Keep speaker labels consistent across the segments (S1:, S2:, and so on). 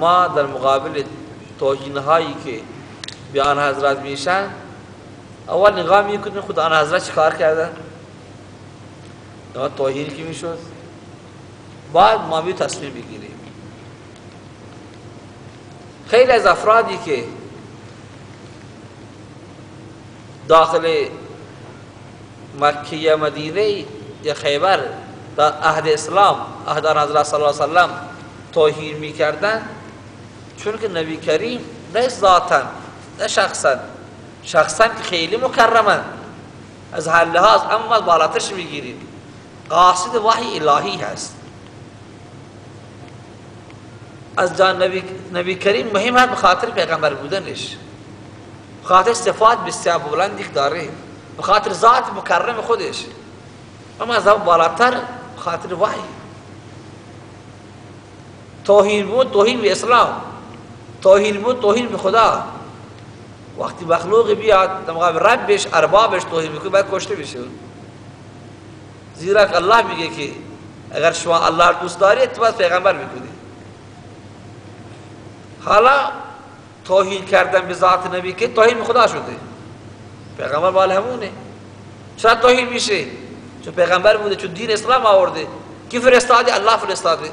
S1: ما در مقابل توهین هایی که به آن حضرت میشن اول نگاه می‌کنیم خود آن حضرت چیکار کردن توهین که می‌شد؟ بعد ما می تصمیم بگیریم. خیلی از افرادی که داخل مکه یا مدینه یا خیبر در عهد اسلام عهد حضرت صلی الله علیه وسلم توهین می‌کردن چون که نبی کریم نه ذاتا نه شخصا. شخصا که خیلی مکرمن. از هر لحاظ اما بالاترش می‌گیریم قاصد وحی الهی هست. از جان نبی, نبی کریم مهم هست بخاطر پیغمبر بودنش. بخاطر صفات بسیار بلندی داره. بخاطر ذات مکرم خودش. اما از بالاتر بخاطر وحی. توهین بود توهین به اسلام. توهین بود توهین به خدا. وقتی مخلوق بیاد در مقابل ربش اربابش توهین می‌کنه باید کشته بشه. زیرا الله میگه که اگر شما الله دوست دارید تو باید پیغمبر می‌کنی. حالا توهین کردن به ذات نبی که توهین به خدا شده. پیغمبر بال همونه. چرا توهین میشه؟ چون پیغمبر بوده چون دین اسلام آورده. کی فرستاده؟ الله فرستاده.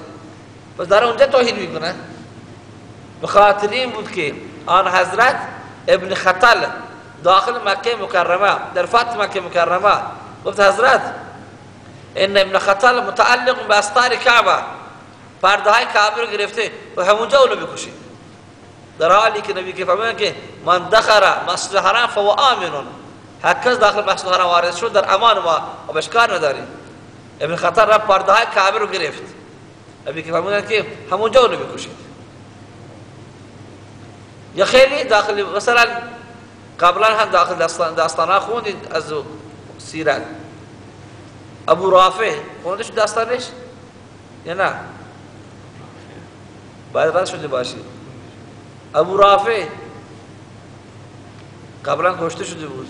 S1: پس در اونجا توهین می‌کنن به خاطر این بود که آن حضرت ابن خطل داخل مکه مکرمه در فتح مکه مکرمه گفت حضرت ان ابن خطل متعلق به استار کعبه پرده های کعبه رو گرفته و همونجا اونو بکشید در حالی که نبی که فرمودن که من دخل مسجد حرام فهو آمنون هر کس داخل مسجد حرام وارد شد در امان ما و بشکار نداریم. ابن خطر رفت پرده های کعبه رو گرفت. نبی که فرمودن که همونجا اونو بکشید. یا خیلی داخل مثلا قبلا هم داخل داستان خوندید از سیرت ابو رافع خوندش داستانش؟ یا نه؟ باید رد شده باشید ابو رافع قبلا کشته شده بود.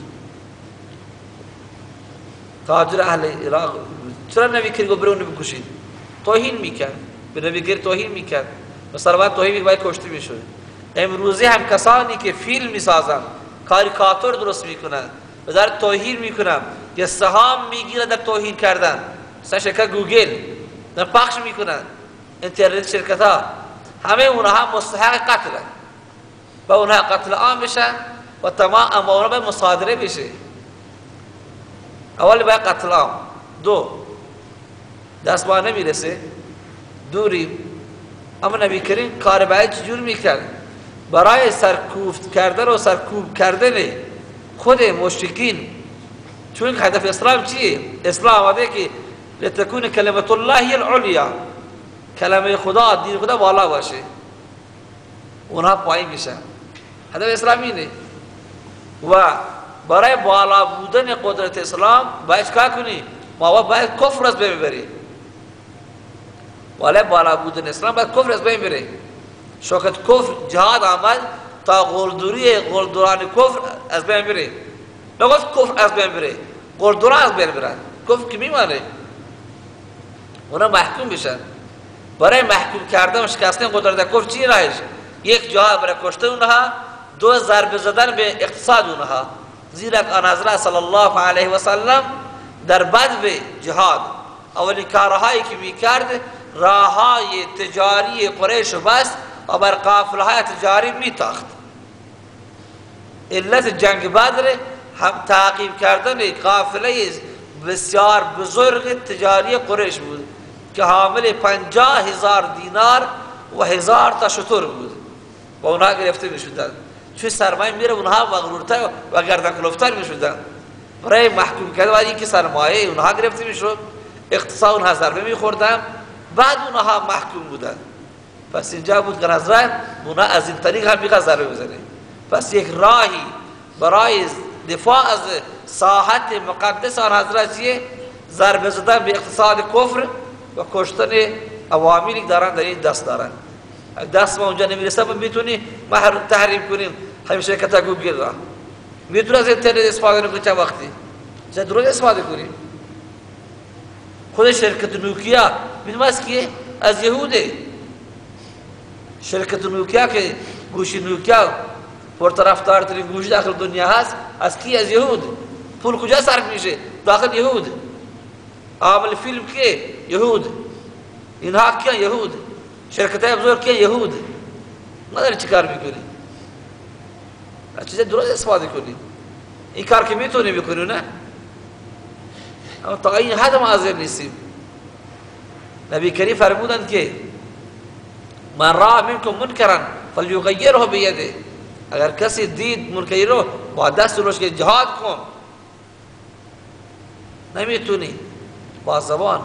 S1: تاجر اهل عراق چرا نبی کرد گفت برو بکشید؟ توهین می‌کرد. به نبی کرد توهین می‌کرد. مثلا باید توهین می‌کرد باید کشته می‌شد. امروزی هم کسانی که فیلم می‌سازن کاریکاتور درست می‌کنن و در توهین می‌کنن که سهام می‌گیرن در توهین کردن. مثلا شرکت گوگل در پخش می‌کنن. اینترنت شرکت ها همه اونها مستحق قتل و اونها قتل عام بشن و تمام اموال به مصادره بشه. اول باید قتل عام. دو دست با نمی‌رسه. دوری. اما نبی کریم کار باید چجور می‌کرد؟ برای سرکوفت کردن و سرکوب کردن خود مشرکین چون هدف اسلام چیه؟ اسلام آمده که لتکون کلمت الله العلیا کلمه خدا دین خدا بالا باشه. اونها پایین میشن. هدف اسلام اینه. و برای بالا بودن قدرت اسلام باید کار کنی؟ ما باید کفر از بین ببری ولی بالا بودن اسلام باید کفر از بین بره. شوکت کفر جهاد آمد تا غلدوری غلدوران کفر از بین بره. نگفت کفر از بین بره غلدوران از بین برن. کفر که میمانه. اونا محکوم بشن. برای محکوم کردن و شکستن قدرت کفر چی راهش یک جهاد برای کشتن اونها دو ضربه زدن به اقتصاد اونها. زیرا آن حضرت صلی الله علیه و سلم در بدو جهاد. اولین کارهایی که می‌کرد راههای تجاری قریش و بست و بر قافله های تجاری میتاخت. علت جنگ بدر هم تعقیب کردن قافله بسیار بزرگ تجاری قریش بود که حامل پنجاه هزار دینار و هزار تا شطور بود. و اونها گرفته می شدن چون سرمایه میره اونها مغرورتر و گردن کلفتر می شدن برای محکوم کرده باید اینکه سرمایه اونها گرفته می شد اقتصاد اونها ضربه می خوردن بعد اونها محکوم بودن. پس اینجا بود که حضرت اونا از این طریق هم بیغا ضربه بزنه. پس یک راهی برای دفاع از ساحت مقدس آن حضرت چیه؟ ضربه زدن به اقتصاد کفر و کشتن عواملی دارن در این دست دارن. دست ما اونجا نمی‌رسه ما می‌تونی محرم تحریم کنیم. همین شرکت گوگل را می‌تونی از اینترنت استفاده کنی چه وقتی؟ چه درست استفاده کنیم. خود شرکت نوکیا می‌دونم از از یهوده. شرکت نوکیا که گوشی نوکیا ترین گوشی داخل دنیا هست از کی؟ از یهود. پول کجا صرف میشه؟ داخل یهود. عامل فیلم که یهود. اینها کیا یهود. شرکت های بزرگ کیا یهود. نداری چی کار می‌کنی؟ چیز درست استفاده کنی. این کار که می‌تونی بکنی نه؟ اما تا این حد ما نیستیم. نبی کریم فرمودند که من را منکم منکرن فلیغیره بیده اگر کسی دید منکری رو با دست روش که جهاد کن. نمیتونی. با زبان.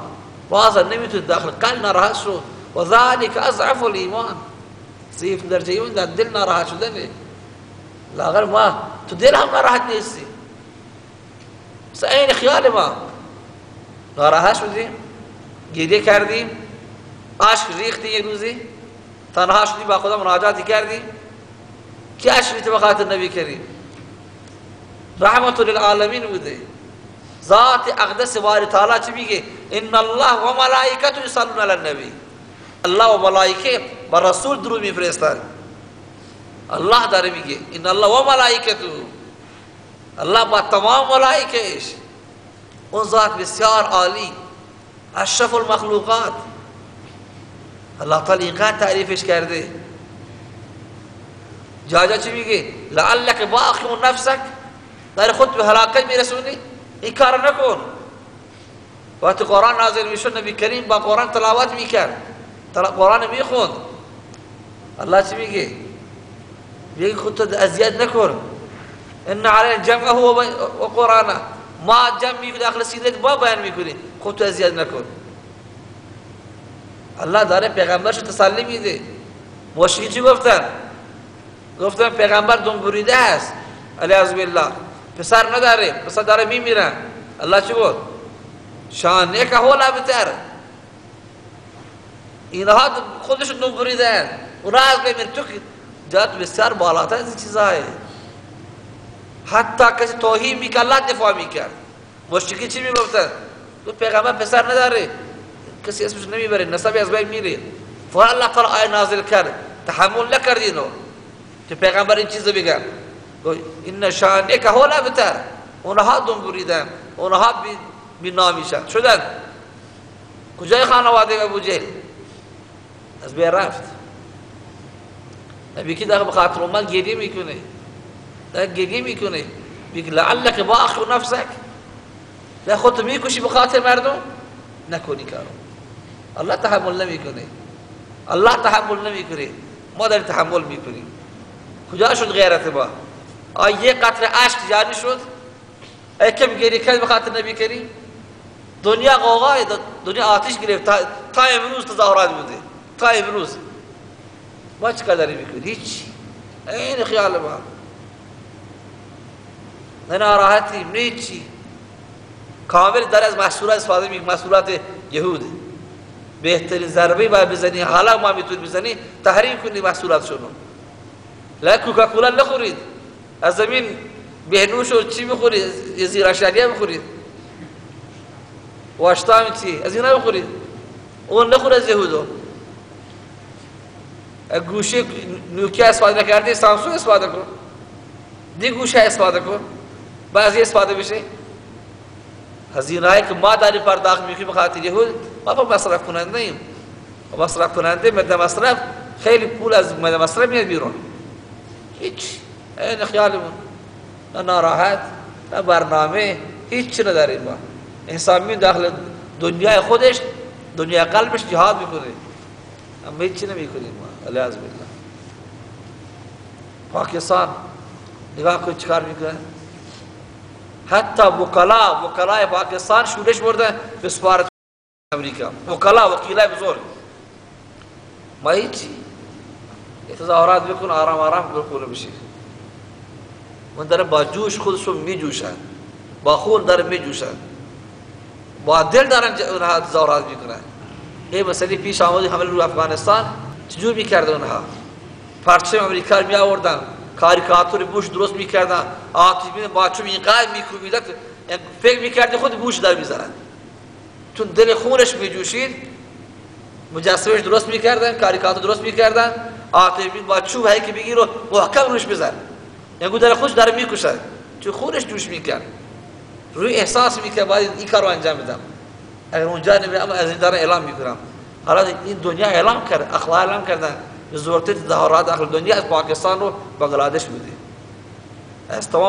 S1: باز نمیتونی. داخل قلب ناراحت شو. و ذالک اضعف الایمان. ضعیف درجه ایمان در دل ناراحت شدنه لاغر ما تو دل هم ناراحت نیستی. این خیال ما. ناراحت شدیم. گریه کردیم. عشق ریختی یک روزی. تنها شدی با خدا مناجاتی کردی کی عشق به خاطر نبی کریم رحمت للعالمین بوده. ذات اقدس باری تعالی چی میگه؟ ان الله و ملائکته یصلون علی النبی. الله و ملائکه بر رسول درود میفرستند الله داره میگه، ان الله و ملائکته. الله با تمام ملائکهش. اون ذات بسیار عالی، اشرف المخلوقات. الله اینقدر تعریفش کرده جا چی میگه لعلک باخی نفسک در خود به هلاکت میرسونی این کار نکن وقتی قرآن نازل میشد نبی کریم با قرآن تلاوت میکرد قرآن میخوند الله چی میگه میگه خودت اذیت نکن إن علی جمعه و قرآن ما جمع میکنی داخل سینه با بیان میکنی خودت اذیت نکن الله داره پیغمبرش تسلی میده. مشکی چی گفتن؟ گفتن پیغمبر دون بریده است. علی عزب الله پسر نداره پسر داره میمیرن الله چی گفت؟ شانه که حولا بتر اینها خودشون دون بریده. و راز بمیر تو جات بسیار بالاتر از این چیزهای حتی کسی توهین می‌کرد الله دفاع می‌کرد. مشکی چی می‌گفتن؟ تو پیغمبر پسر نداره. کسی اسمش نمی‌بره نسبی از بین میره. فقط الله آیه نازل کرد. تحمل نکردینو که پیغمبر این چیزو بگن این شانه که حالا بتر. اونها دم بریدن. اونها نامی شد شدن. کجای خانواده ابو جهل؟ از بین رفت. نبی که در بخاطر اومد گریه می‌کنه؟ در گریه می‌کنه. میگه لعلک باخر نفسک. و خودت می‌کشی بخاطر مردم؟ نکنی کارو. الله تحمل نمی‌کنه الله تحمل نمی‌کنه ما در تحمل می‌کنیم کجا شد غیرت ما آیا یک قطر عشق جاری شد ای کم گیری کرد بخاطر نبی کریم دنیا قوقای دنیا آتش گرفت تا, تا امروز تظاهرات بوده تا امروز ما چه قدری می‌کنی هیچ این خیال ما نه ناراحتیم نه چی کامل در از محصولات استفاده می‌کنیم محصولات یهود بهترین ضربه باید بزنی حالا ما می‌تونی بزنی تحریم کنی محصولاتشون لا کوکاکولا نخورید. از زمین بهنوش و چی بخورید زیرا شریعه بخورید واشتام چی؟ از اینا بخورید اون نخور از یهودو. گوشه نوکیا استفاده نکردی سامسونگ استفاده کن. دی گوشه استفاده کن. بعضی استفاده بشه هزینه هایی که ما داری پرداخت می‌کنیم بخاطر یهود ما با مصرف کننده ایم. مصرف کننده مده مصرف خیلی پول از مده مصرف میاد بیرون. هیچ این خیالمون. نه ناراحت نه برنامه هیچ نداریم ما. انسان داخل دنیای خودش دنیا قلبش جهاد می‌کنه. اما هیچ نمی‌کنیم ما علیه بالله. پاکستان نگاه کن چکار می‌کنه؟ حتی وکلا وکلای پاکستان شورش برده به سفارت امریکا. وکلا وکیلای بزرگ. ما هیچی. تظاهرات بکن آرام آرام بکن بشی. من داره با جوش خودشون می جوشن با خون داره می جوشن با دل دارن اونها تظاهرات می‌کنن. این مسئله پیش آمدی حمل رو افغانستان. چجور می‌کرده اونها؟ پرچم امریکا می آوردن کاریکاتور بوش درست می‌کردن آتش می با چوب اینقدر میکوبیدن فکر می‌کردی خود بوش در می‌زنن چون دل خونش میجوشید مجسمش درست می‌کردن کاریکاتور درست می‌کردن آتش با چوب هایی که بگیر و محکم روش بزن یعنی در خودش داره می‌کشه چون خودش جوش می‌کرد روی احساس می‌کنه باید این کار رو انجام بدم اگر اونجا نمیرم از این داره اعلام می‌کنم حالا این دنیا اعلام کرد اخلاق اعلام کردن زورتی ظهورات اخلاق دنیا از پاکستان رو بنگلادش بوده از تمام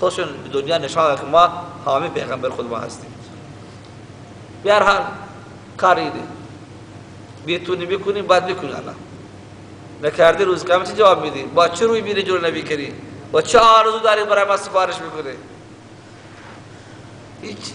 S1: خودشون دنیا نشان که ما حامی پیغمبر خود ما هستیم بیار حال کاری دی بیتونی بکنیم بعد بکنی الله نکردی روز قیامت چه جواب میدی؟ با چه روی میری جلو نبی کری با چه آرزو داری برای ما سفارش می‌کنه هیچ